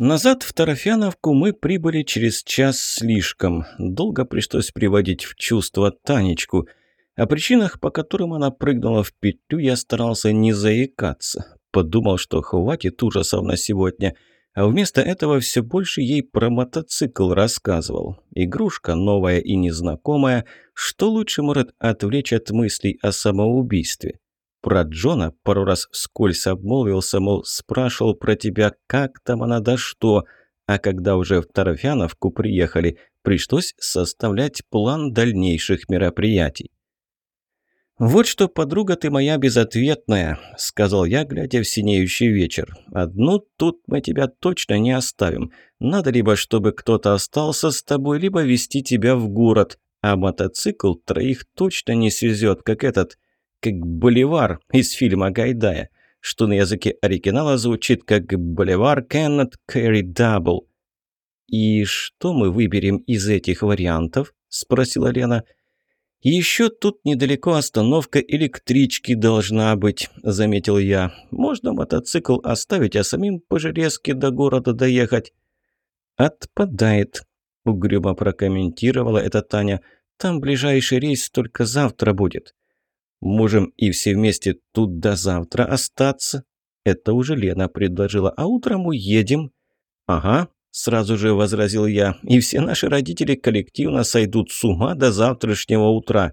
Назад в Тарафяновку мы прибыли через час слишком. Долго пришлось приводить в чувство Танечку. О причинах, по которым она прыгнула в петлю, я старался не заикаться. Подумал, что хватит ужасов на сегодня. А вместо этого все больше ей про мотоцикл рассказывал. Игрушка новая и незнакомая. Что лучше может отвлечь от мыслей о самоубийстве? Про Джона пару раз вскользь обмолвился, мол, спрашивал про тебя, как там она да что. А когда уже в Торфяновку приехали, пришлось составлять план дальнейших мероприятий. «Вот что, подруга ты моя безответная», — сказал я, глядя в синеющий вечер. «Одну тут мы тебя точно не оставим. Надо либо, чтобы кто-то остался с тобой, либо вести тебя в город. А мотоцикл троих точно не свезет, как этот как «Боливар» из фильма Гайдая, что на языке оригинала звучит как «Боливар cannot carry double». «И что мы выберем из этих вариантов?» – спросила Лена. «Еще тут недалеко остановка электрички должна быть», – заметил я. «Можно мотоцикл оставить, а самим по железке до города доехать». «Отпадает», – угрюмо прокомментировала это Таня. «Там ближайший рейс только завтра будет». Можем и все вместе тут до завтра остаться. Это уже Лена предложила. А утром уедем. Ага, сразу же возразил я. И все наши родители коллективно сойдут с ума до завтрашнего утра.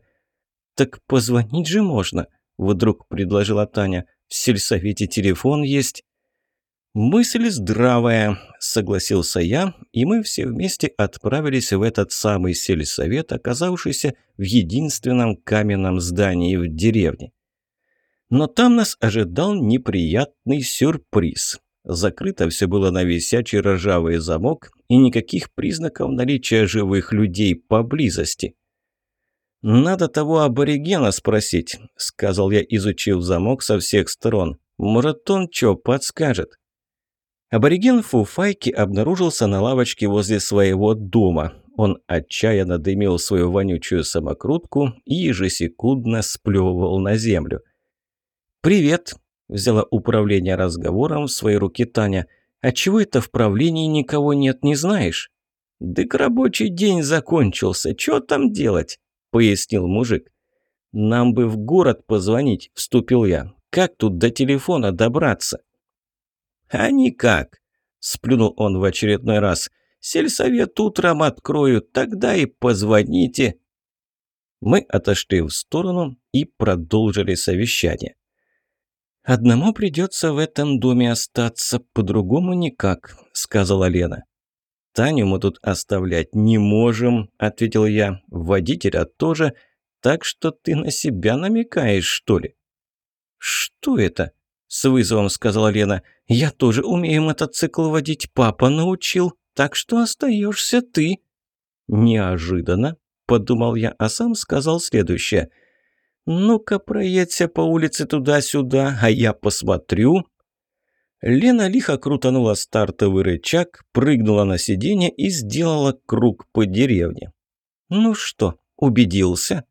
Так позвонить же можно, вдруг предложила Таня. В сельсовете телефон есть. «Мысль здравая», – согласился я, и мы все вместе отправились в этот самый сельсовет, оказавшийся в единственном каменном здании в деревне. Но там нас ожидал неприятный сюрприз. Закрыто все было на висячий ржавый замок и никаких признаков наличия живых людей поблизости. «Надо того аборигена спросить», – сказал я, изучив замок со всех сторон. «Может, он что подскажет?» Абориген Фуфайки обнаружился на лавочке возле своего дома. Он отчаянно дымил свою вонючую самокрутку и ежесекундно сплевывал на землю. «Привет!» – взяла управление разговором в свои руки Таня. «А чего это в правлении никого нет, не знаешь?» «Дык рабочий день закончился, что там делать?» – пояснил мужик. «Нам бы в город позвонить», – вступил я. «Как тут до телефона добраться?» «А никак», – сплюнул он в очередной раз. «Сельсовет утром открою, тогда и позвоните». Мы отошли в сторону и продолжили совещание. «Одному придется в этом доме остаться, по-другому никак», – сказала Лена. «Таню мы тут оставлять не можем», – ответил я. «Водителя тоже, так что ты на себя намекаешь, что ли?» «Что это?» – с вызовом сказала Лена. «Я тоже умею мотоцикл водить, папа научил, так что остаешься ты». «Неожиданно», – подумал я, а сам сказал следующее. «Ну-ка, проедься по улице туда-сюда, а я посмотрю». Лена лихо крутанула стартовый рычаг, прыгнула на сиденье и сделала круг по деревне. «Ну что, убедился?»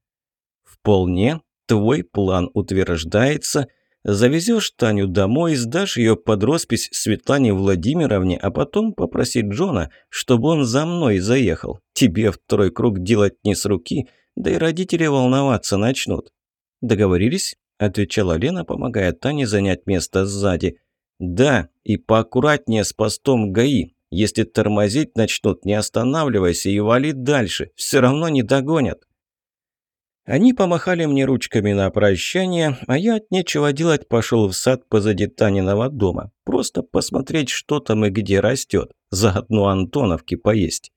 «Вполне. Твой план утверждается». Завезешь Таню домой, сдашь ее под роспись Светлане Владимировне, а потом попроси Джона, чтобы он за мной заехал. Тебе второй круг делать не с руки, да и родители волноваться начнут». «Договорились?» – отвечала Лена, помогая Тане занять место сзади. «Да, и поаккуратнее с постом ГАИ. Если тормозить начнут, не останавливайся и вали дальше, все равно не догонят». Они помахали мне ручками на прощание, а я от нечего делать пошел в сад позади Таниного дома. Просто посмотреть, что там и где растет. Заодно Антоновки поесть.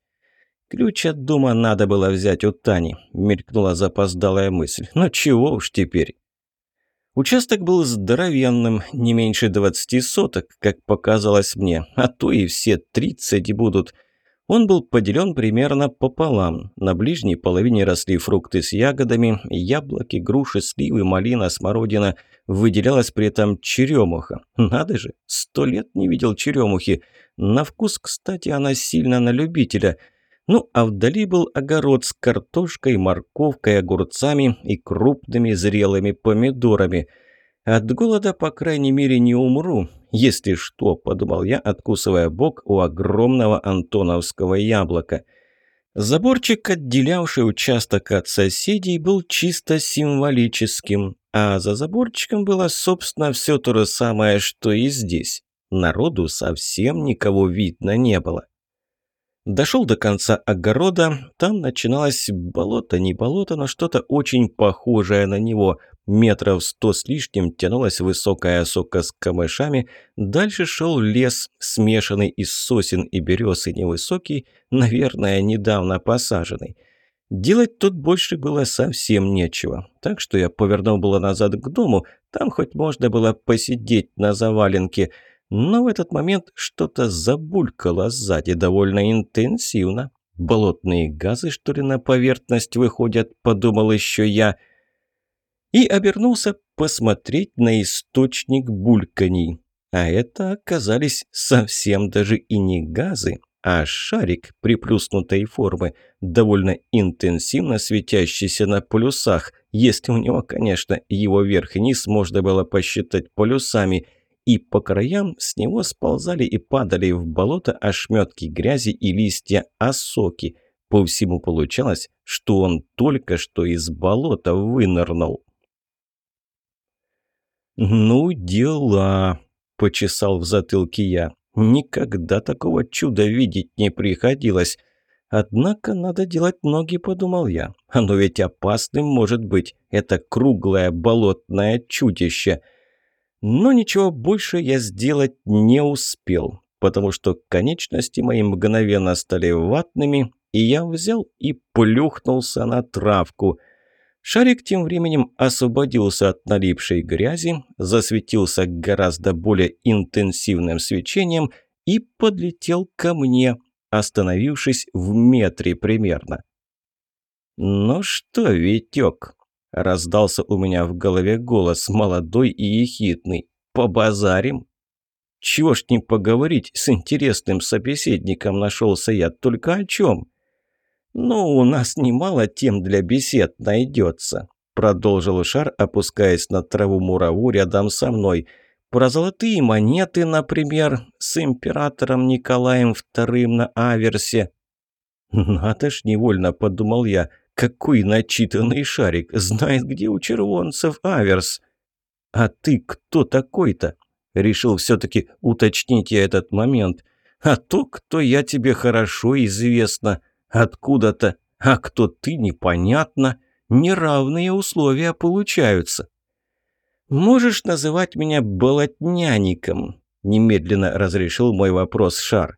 Ключ от дома надо было взять у Тани, мелькнула запоздалая мысль. Но чего уж теперь. Участок был здоровенным, не меньше двадцати соток, как показалось мне, а то и все тридцать будут – он был поделен примерно пополам. На ближней половине росли фрукты с ягодами, яблоки, груши, сливы, малина, смородина. Выделялась при этом черемуха. Надо же, сто лет не видел черемухи. На вкус, кстати, она сильно на любителя. Ну, а вдали был огород с картошкой, морковкой, огурцами и крупными зрелыми помидорами – от голода, по крайней мере, не умру. Если что», – подумал я, откусывая бок у огромного антоновского яблока. Заборчик, отделявший участок от соседей, был чисто символическим, а за заборчиком было, собственно, все то же самое, что и здесь. Народу совсем никого видно не было. Дошел до конца огорода, там начиналось болото, не болото, но что-то очень похожее на него. Метров сто с лишним тянулась высокая осока с камышами, дальше шел лес, смешанный из сосен и берез и невысокий, наверное, недавно посаженный. Делать тут больше было совсем нечего, так что я повернул было назад к дому, там хоть можно было посидеть на заваленке – но в этот момент что-то забулькало сзади довольно интенсивно. Болотные газы, что ли, на поверхность выходят, подумал еще я. И обернулся посмотреть на источник бульканий. А это оказались совсем даже и не газы, а шарик приплюснутой формы, довольно интенсивно светящийся на полюсах, если у него, конечно, его верх и низ можно было посчитать полюсами – и по краям с него сползали и падали в болото ошметки грязи и листья осоки. По всему получалось, что он только что из болота вынырнул. «Ну, дела!» – почесал в затылке я. «Никогда такого чуда видеть не приходилось. Однако надо делать ноги», – подумал я. «Оно ведь опасным может быть. Это круглое болотное чудище». Но ничего больше я сделать не успел, потому что конечности мои мгновенно стали ватными, и я взял и плюхнулся на травку. Шарик тем временем освободился от налипшей грязи, засветился гораздо более интенсивным свечением и подлетел ко мне, остановившись в метре примерно. «Ну что, Витек, Раздался у меня в голове голос, молодой и ехидный. «Побазарим?» «Чего ж не поговорить с интересным собеседником нашелся я, только о чем?» «Ну, у нас немало тем для бесед найдется», — продолжил Шар, опускаясь на траву мураву рядом со мной. «Про золотые монеты, например, с императором Николаем II на Аверсе». «Надо ж, невольно подумал я, — какой начитанный шарик! Знает, где у червонцев Аверс!» «А ты кто такой-то?» Решил все-таки уточнить я этот момент. «А то, кто я тебе хорошо известно. Откуда-то. А кто ты, непонятно. Неравные условия получаются». «Можешь называть меня болотняником», — немедленно разрешил мой вопрос Шар.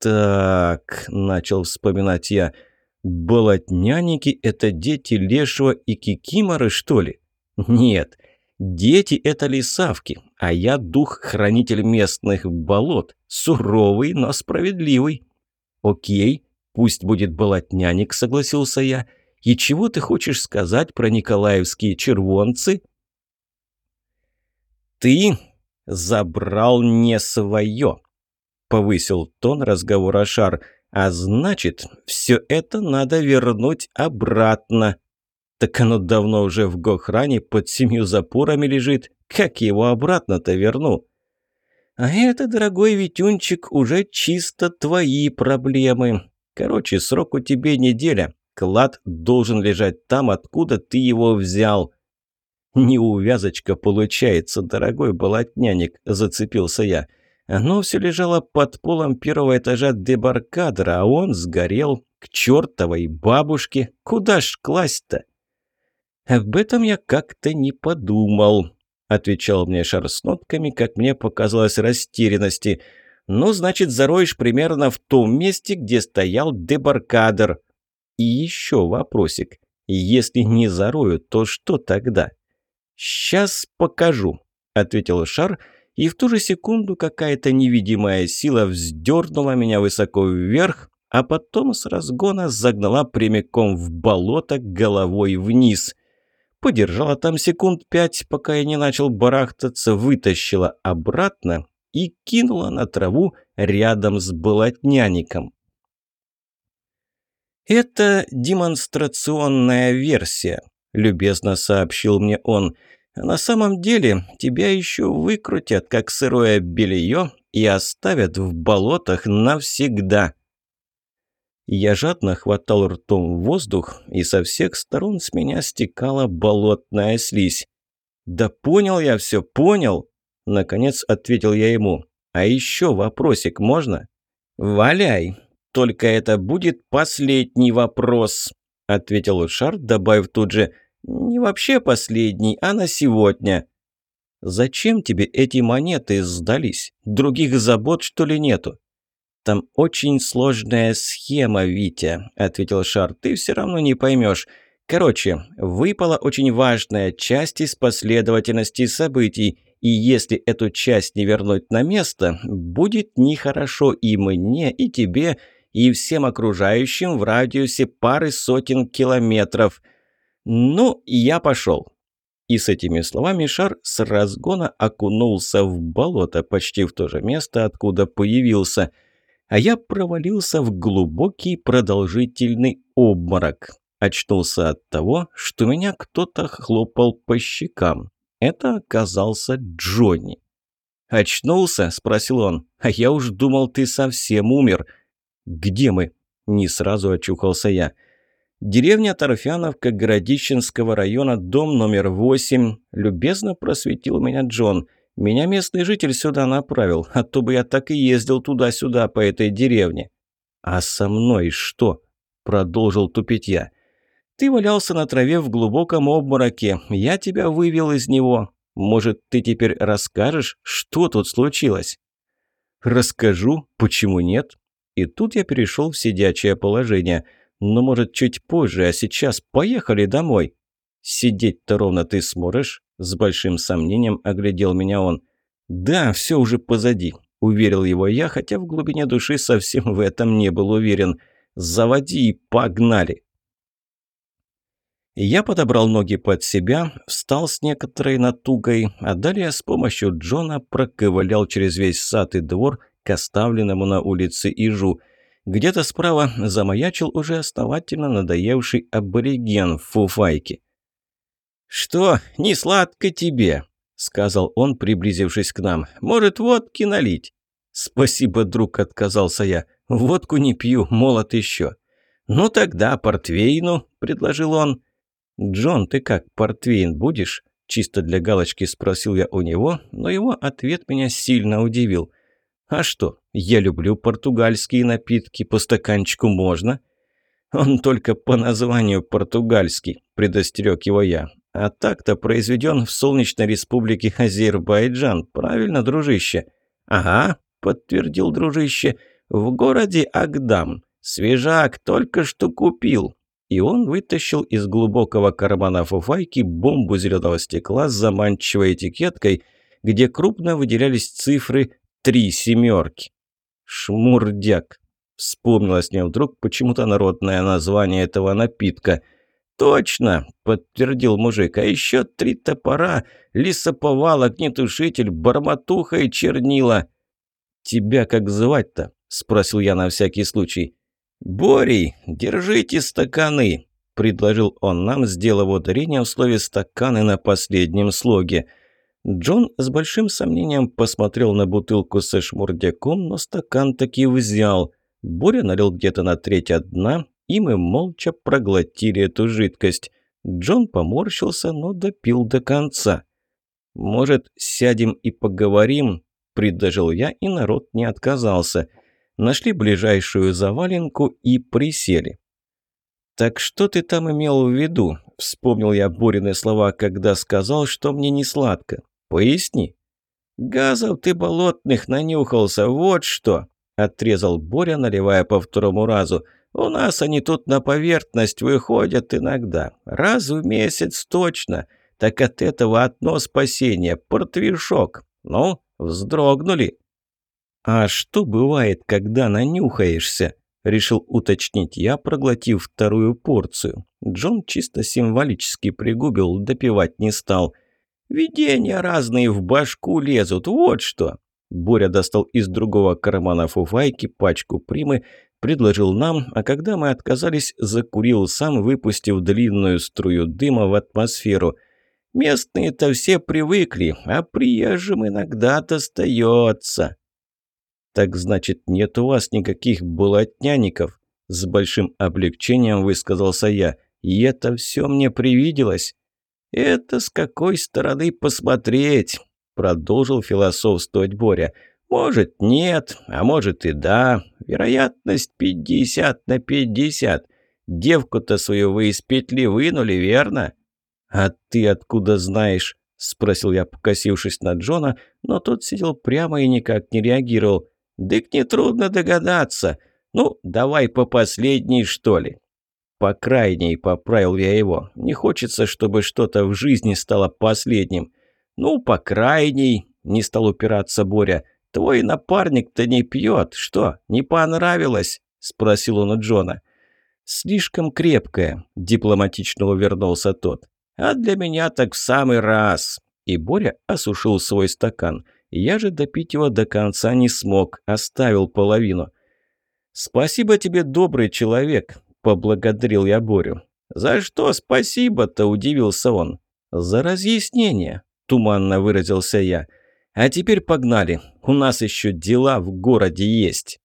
«Так», — начал вспоминать я, — Болотняники – это дети Лешего и Кикиморы, что ли? Нет, дети – это лисавки, а я дух-хранитель местных болот, суровый, но справедливый. Окей, пусть будет болотняник, согласился я. И чего ты хочешь сказать про николаевские червонцы? Ты забрал не свое, повысил тон разговора Шар – а значит, все это надо вернуть обратно. Так оно давно уже в Гохране под семью запорами лежит. Как его обратно-то верну? А это, дорогой Витюнчик, уже чисто твои проблемы. Короче, срок у тебя неделя. Клад должен лежать там, откуда ты его взял. Неувязочка получается, дорогой болотняник, зацепился я. — оно все лежало под полом первого этажа дебаркадера, а он сгорел к чертовой бабушке. Куда ж класть-то? «Об этом я как-то не подумал», — отвечал мне шар с нотками, как мне показалось, растерянности. «Ну, значит, зароешь примерно в том месте, где стоял дебаркадер». И еще вопросик. Если не зарою, то что тогда? «Сейчас покажу», — ответил шар, — и в ту же секунду какая-то невидимая сила вздернула меня высоко вверх, а потом с разгона загнала прямиком в болото головой вниз. Подержала там секунд пять, пока я не начал барахтаться, вытащила обратно и кинула на траву рядом с болотняником. «Это демонстрационная версия», — любезно сообщил мне он. На самом деле тебя еще выкрутят, как сырое белье, и оставят в болотах навсегда. Я жадно хватал ртом воздух, и со всех сторон с меня стекала болотная слизь. «Да понял я все, понял!» Наконец ответил я ему. «А еще вопросик можно?» «Валяй! Только это будет последний вопрос!» Ответил Шар, добавив тут же «Не вообще последний, а на сегодня». «Зачем тебе эти монеты сдались? Других забот, что ли, нету?» «Там очень сложная схема, Витя», — ответил Шар. «Ты все равно не поймешь. Короче, выпала очень важная часть из последовательности событий, и если эту часть не вернуть на место, будет нехорошо и мне, и тебе, и всем окружающим в радиусе пары сотен километров. Ну, я пошел. И с этими словами шар с разгона окунулся в болото, почти в то же место, откуда появился. А я провалился в глубокий продолжительный обморок. Очнулся от того, что меня кто-то хлопал по щекам. Это оказался Джонни. «Очнулся?» – спросил он. «А я уж думал, ты совсем умер». «Где мы?» – не сразу очухался я. Деревня Торфяновка Городищенского района, дом номер восемь. Любезно просветил меня Джон. Меня местный житель сюда направил, а то бы я так и ездил туда-сюда по этой деревне. «А со мной что?» – продолжил тупить я. «Ты валялся на траве в глубоком обмороке. Я тебя вывел из него. Может, ты теперь расскажешь, что тут случилось?» «Расскажу. Почему нет?» И тут я перешел в сидячее положение – но, может, чуть позже, а сейчас поехали домой. Сидеть-то ровно ты сможешь? С большим сомнением оглядел меня он. Да, все уже позади, уверил его я, хотя в глубине души совсем в этом не был уверен. Заводи и погнали. Я подобрал ноги под себя, встал с некоторой натугой, а далее с помощью Джона проковылял через весь сад и двор к оставленному на улице Ижу – где-то справа замаячил уже основательно надоевший абориген в фуфайке. «Что, не сладко тебе?» — сказал он, приблизившись к нам. «Может, водки налить?» «Спасибо, друг», — отказался я. «Водку не пью, молот еще». «Ну тогда портвейну», — предложил он. «Джон, ты как, портвейн будешь?» Чисто для галочки спросил я у него, но его ответ меня сильно удивил. «А что, я люблю португальские напитки, по стаканчику можно?» «Он только по названию португальский», – предостерег его я. «А так-то произведен в солнечной республике Азербайджан, правильно, дружище?» «Ага», – подтвердил дружище, – «в городе Агдам. Свежак только что купил». И он вытащил из глубокого кармана фуфайки бомбу зеленого стекла с заманчивой этикеткой, где крупно выделялись цифры три семерки. Шмурдяк. Вспомнилось мне вдруг почему-то народное название этого напитка. «Точно!» – подтвердил мужик. «А еще три топора, лесоповал, огнетушитель, барматуха и чернила». «Тебя как звать-то?» – спросил я на всякий случай. «Борей, держите стаканы!» – предложил он нам, сделав ударение в слове «стаканы» на последнем слоге – Джон с большим сомнением посмотрел на бутылку со шмурдяком, но стакан таки взял. Боря налил где-то на треть от дна, и мы молча проглотили эту жидкость. Джон поморщился, но допил до конца. «Может, сядем и поговорим?» – предложил я, и народ не отказался. Нашли ближайшую заваленку и присели. «Так что ты там имел в виду?» – вспомнил я Борины слова, когда сказал, что мне не сладко. Поясни». «Газов ты болотных нанюхался, вот что!» – отрезал Боря, наливая по второму разу. «У нас они тут на поверхность выходят иногда. Раз в месяц точно. Так от этого одно спасение – портвишок. Ну, вздрогнули». «А что бывает, когда нанюхаешься?» – решил уточнить я, проглотив вторую порцию. Джон чисто символически пригубил, допивать не стал – Видения разные в башку лезут, вот что!» Боря достал из другого кармана фуфайки пачку примы, предложил нам, а когда мы отказались, закурил сам, выпустив длинную струю дыма в атмосферу. Местные-то все привыкли, а приезжим иногда достается. Так значит, нет у вас никаких булатняников? С большим облегчением высказался я. И это все мне привиделось. Это с какой стороны посмотреть? Продолжил философствовать Боря. Может, нет, а может и да. Вероятность пятьдесят на пятьдесят. Девку-то свою вы из петли вынули, верно? А ты откуда знаешь? Спросил я, покосившись на Джона, но тот сидел прямо и никак не реагировал. «Дык нетрудно догадаться. Ну, давай по последней, что ли?» «По крайней», — поправил я его. «Не хочется, чтобы что-то в жизни стало последним». «Ну, по крайней», — не стал упираться Боря. «Твой напарник-то не пьет. Что, не понравилось?» — спросил он у Джона. «Слишком крепкая», — дипломатично увернулся тот. «А для меня так в самый раз». И Боря осушил свой стакан. Я же допить его до конца не смог, оставил половину. «Спасибо тебе, добрый человек», – поблагодарил я Борю. «За что спасибо-то?» – удивился он. «За разъяснение», – туманно выразился я. «А теперь погнали. У нас еще дела в городе есть».